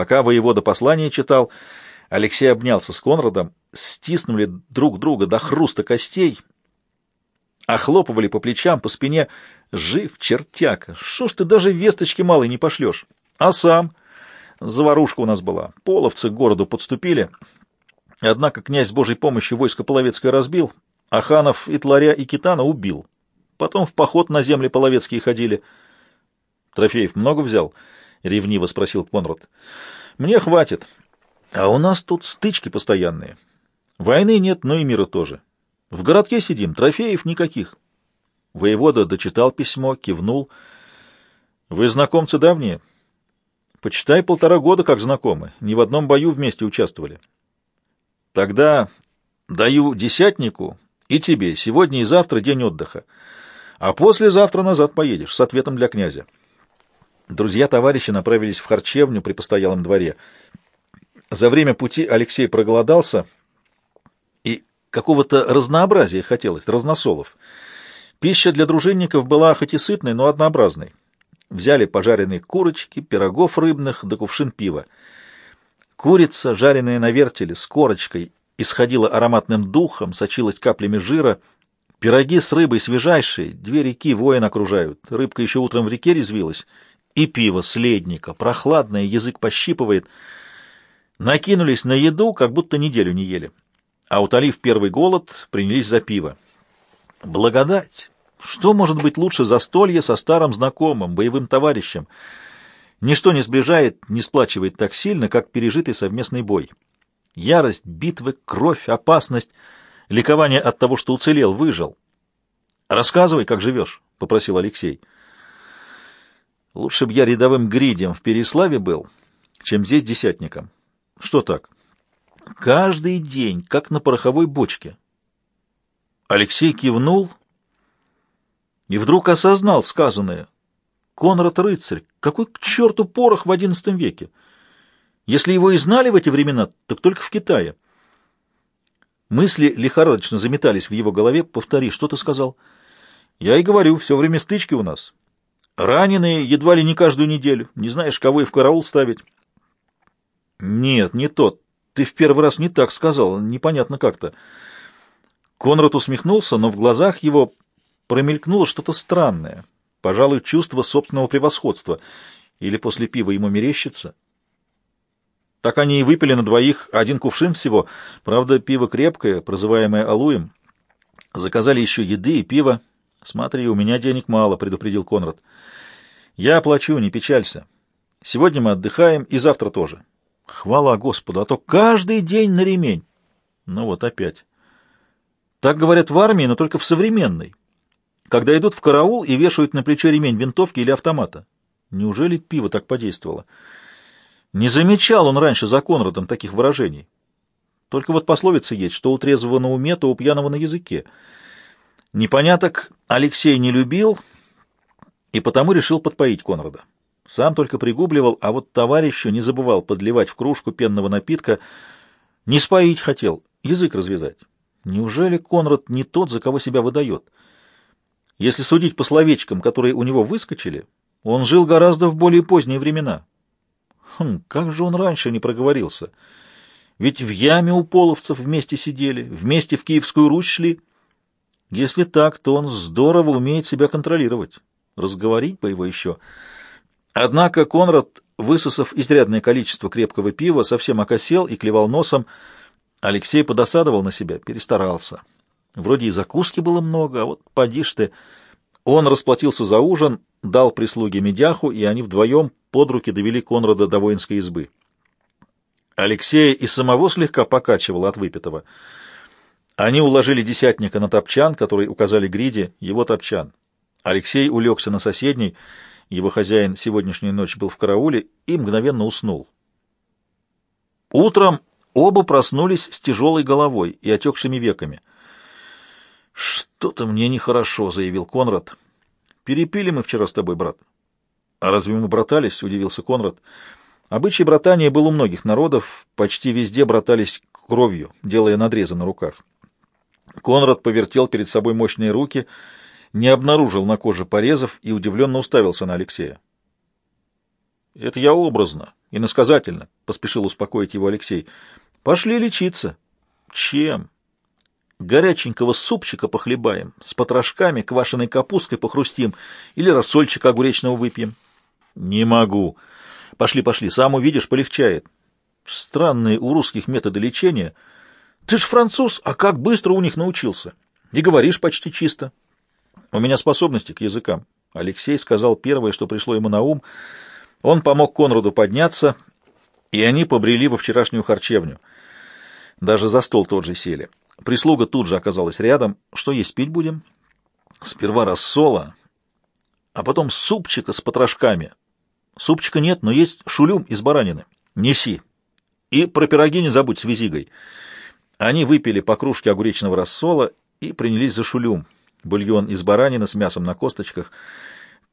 Пока воевода послание читал, Алексей обнялся с Конрадом, стиснули друг друга до хруста костей, охлопывали по плечам, по спине. Жив, чертяка! Что ж ты даже весточки малой не пошлешь? А сам? Заварушка у нас была. Половцы к городу подступили. Однако князь с Божьей помощью войско Половецкое разбил, а ханов и Тларя, и Китана убил. Потом в поход на земли Половецкие ходили. Трофеев много взял? — ревниво спросил Конрад. — Мне хватит. А у нас тут стычки постоянные. Войны нет, но и мира тоже. В городке сидим, трофеев никаких. Воевода дочитал письмо, кивнул. — Вы знакомцы давние? — Почитай полтора года как знакомы. Ни в одном бою вместе участвовали. — Тогда даю десятнику и тебе сегодня и завтра день отдыха. А послезавтра назад поедешь с ответом для князя. Друзья-товарищи направились в харчевню при постоялом дворе. За время пути Алексей проголодался, и какого-то разнообразия хотелось, разносолов. Пища для дружинников была хоть и сытной, но однообразной. Взяли пожаренные курочки, пирогов рыбных да кувшин пива. Курица, жареная на вертеле, с корочкой, исходила ароматным духом, сочилась каплями жира. Пироги с рыбой свежайшие, две реки воин окружают. Рыбка еще утром в реке резвилась — и пиво следника, прохладное, язык пощипывает. Накинулись на еду, как будто неделю не ели. А утолив первый голод, принялись за пиво. Благодать! Что может быть лучше застолья со старым знакомым, боевым товарищем? Ничто не сближает, не сплачивает так сильно, как пережитый совместный бой. Ярость, битвы, кровь, опасность, ликование от того, что уцелел, выжил. «Рассказывай, как живешь», — попросил Алексей. Лучше б я рядовым гридем в Переславе был, чем здесь десятником. Что так? Каждый день, как на пороховой бочке. Алексей кивнул и вдруг осознал сказанное. Конрад рыцарь, какой к черту порох в XI веке? Если его и знали в эти времена, так только в Китае. Мысли лихорадочно заметались в его голове. Повтори, что ты сказал? Я и говорю, все время стычки у нас. Раненые едва ли не каждую неделю. Не знаешь, кого и в караул ставить. Нет, не тот. Ты в первый раз не так сказал. Непонятно как-то. Конрад усмехнулся, но в глазах его промелькнуло что-то странное. Пожалуй, чувство собственного превосходства. Или после пива ему мерещится. Так они и выпили на двоих один кувшин всего. Правда, пиво крепкое, прозываемое алуем. Заказали еще еды и пиво. «Смотри, у меня денег мало», — предупредил Конрад. «Я оплачу, не печалься. Сегодня мы отдыхаем, и завтра тоже». «Хвала Господу, а то каждый день на ремень». Ну вот опять. Так говорят в армии, но только в современной. Когда идут в караул и вешают на плечо ремень винтовки или автомата. Неужели пиво так подействовало? Не замечал он раньше за Конрадом таких выражений. Только вот пословица есть, что у трезвого на уме, то у пьяного на языке — Непоняток Алексей не любил и потому решил подпоить Конрада. Сам только пригубливал, а вот товарищу не забывал подливать в кружку пенного напитка. Не споить хотел, язык развязать. Неужели Конрад не тот, за кого себя выдает? Если судить по словечкам, которые у него выскочили, он жил гораздо в более поздние времена. Хм, как же он раньше не проговорился? Ведь в яме у половцев вместе сидели, вместе в Киевскую Русь шли — если так, то он здорово умеет себя контролировать. Разговорить бы его еще. Однако Конрад, высосав изрядное количество крепкого пива, совсем окосел и клевал носом. Алексей подосадовал на себя, перестарался. Вроде и закуски было много, а вот поди ж ты. Он расплатился за ужин, дал прислуге медяху, и они вдвоем под руки довели Конрада до воинской избы. Алексея и самого слегка покачивало от выпитого — они уложили десятника на топчан, который указали Гриде, его топчан. Алексей улегся на соседний, его хозяин сегодняшнюю ночь был в карауле и мгновенно уснул. Утром оба проснулись с тяжелой головой и отекшими веками. «Что-то мне нехорошо», — заявил Конрад. «Перепили мы вчера с тобой, брат». «А разве мы братались?» — удивился Конрад. Обычай братания был у многих народов, почти везде братались кровью, делая надрезы на руках. Конрад повертел перед собой мощные руки, не обнаружил на коже порезов и удивленно уставился на Алексея. Это я образно, иносказательно, — поспешил успокоить его Алексей. Пошли лечиться. Чем? Горяченького супчика похлебаем, с потрошками, квашеной капусткой похрустим или рассольчика огуречного выпьем. Не могу. Пошли, пошли, сам увидишь, полегчает. Странные у русских методы лечения. Ты ж француз, а как быстро у них научился. И говоришь почти чисто. У меня способности к языкам. Алексей сказал первое, что пришло ему на ум. Он помог Конраду подняться, и они побрели во вчерашнюю харчевню. Даже за стол тот же сели. Прислуга тут же оказалась рядом. Что есть, пить будем? Сперва рассола, а потом супчика с потрошками. Супчика нет, но есть шулюм из баранины. Неси. И про пироги не забудь с визигой. Они выпили по кружке огуречного рассола и принялись за шулюм. Бульон из баранины с мясом на косточках.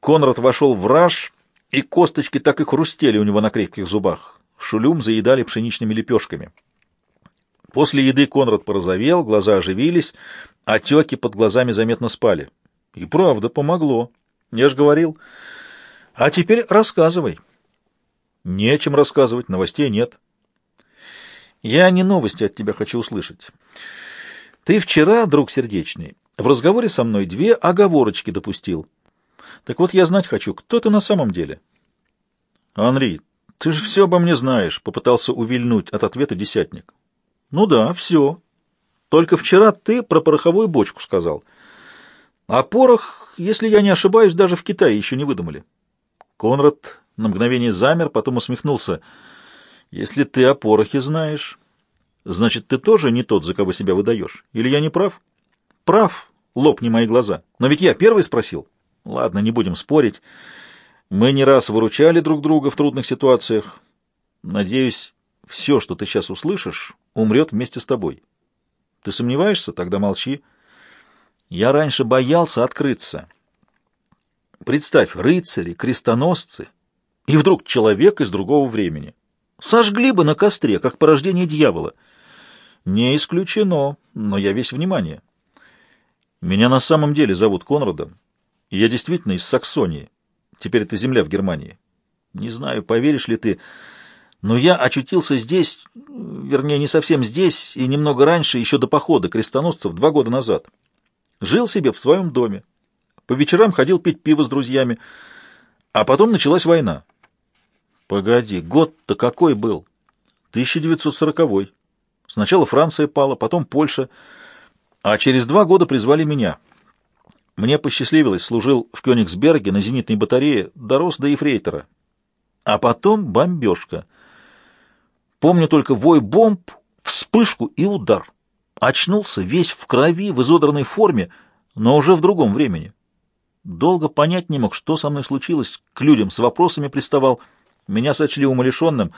Конрад вошел в раж, и косточки так и хрустели у него на крепких зубах. Шулюм заедали пшеничными лепешками. После еды Конрад порозовел, глаза оживились, отеки под глазами заметно спали. И правда, помогло. Я же говорил. А теперь рассказывай. Нечем рассказывать, новостей нет. Я не новости от тебя хочу услышать. Ты вчера, друг сердечный, в разговоре со мной две оговорочки допустил. Так вот я знать хочу, кто ты на самом деле? Анри, ты же все обо мне знаешь, попытался увильнуть от ответа десятник. Ну да, все. Только вчера ты про пороховую бочку сказал. А порох, если я не ошибаюсь, даже в Китае еще не выдумали. Конрад на мгновение замер, потом усмехнулся. Если ты о порохе знаешь, значит, ты тоже не тот, за кого себя выдаешь. Или я не прав? Прав, лопни мои глаза. Но ведь я первый спросил. Ладно, не будем спорить. Мы не раз выручали друг друга в трудных ситуациях. Надеюсь, все, что ты сейчас услышишь, умрет вместе с тобой. Ты сомневаешься? Тогда молчи. Я раньше боялся открыться. Представь, рыцари, крестоносцы, и вдруг человек из другого времени. Сожгли бы на костре, как порождение дьявола. Не исключено, но я весь внимание. Меня на самом деле зовут Конрадом. Я действительно из Саксонии. Теперь это земля в Германии. Не знаю, поверишь ли ты, но я очутился здесь, вернее, не совсем здесь, и немного раньше, еще до похода крестоносцев, два года назад. Жил себе в своем доме. По вечерам ходил пить пиво с друзьями. А потом началась война. Погоди, год-то какой был? 1940-й. Сначала Франция пала, потом Польша. А через два года призвали меня. Мне посчастливилось, служил в Кёнигсберге на зенитной батарее, дорос до ефрейтора. А потом бомбежка — Помню только вой бомб, вспышку и удар. Очнулся весь в крови, в изодранной форме, но уже в другом времени. Долго понять не мог, что со мной случилось. К людям с вопросами приставал. Меня сочли умалишенным.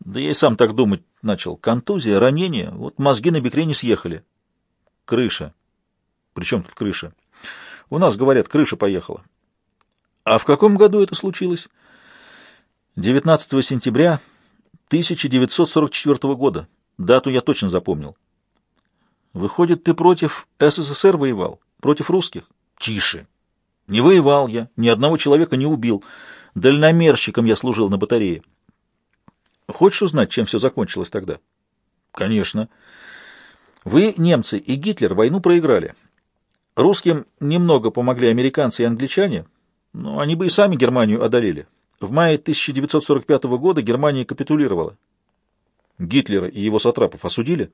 Да я и сам так думать начал. Контузия, ранение. Вот мозги на бекрень съехали. Крыша. Причем тут крыша? У нас, говорят, крыша поехала. А в каком году это случилось? 19 сентября 1944 года. Дату я точно запомнил. Выходит, ты против СССР воевал? Против русских? Тише. Не воевал я, ни одного человека не убил. Дальномерщиком я служил на батарее. Хочешь узнать, чем все закончилось тогда? Конечно. Вы, немцы и Гитлер, войну проиграли. Русским немного помогли американцы и англичане, но они бы и сами Германию одолели. В мае 1945 года Германия капитулировала. Гитлера и его сатрапов осудили?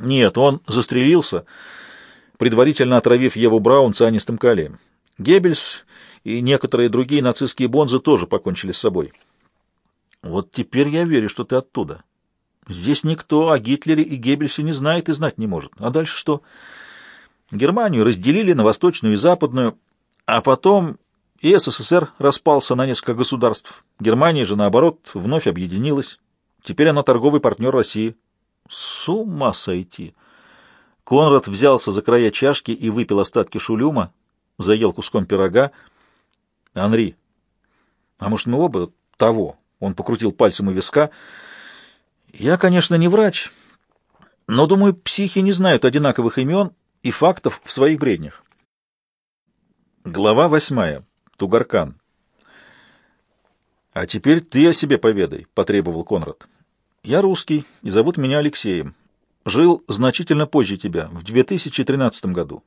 Нет, он застрелился, предварительно отравив Еву Браун цианистым калием. Геббельс и некоторые другие нацистские бонзы тоже покончили с собой. Вот теперь я верю, что ты оттуда. Здесь никто о Гитлере и Геббельсе не знает и знать не может. А дальше что? Германию разделили на восточную и западную, а потом и СССР распался на несколько государств. Германия же, наоборот, вновь объединилась. Теперь она торговый партнер России. С ума сойти! Конрад взялся за края чашки и выпил остатки шулюма, заел куском пирога. Анри, а может, мы оба того? Он покрутил пальцем у виска. Я, конечно, не врач, но, думаю, психи не знают одинаковых имен и фактов в своих бреднях. Глава восьмая. Тугаркан. «А теперь ты о себе поведай», — потребовал Конрад. «Я русский, и зовут меня Алексеем. Жил значительно позже тебя, в 2013 году.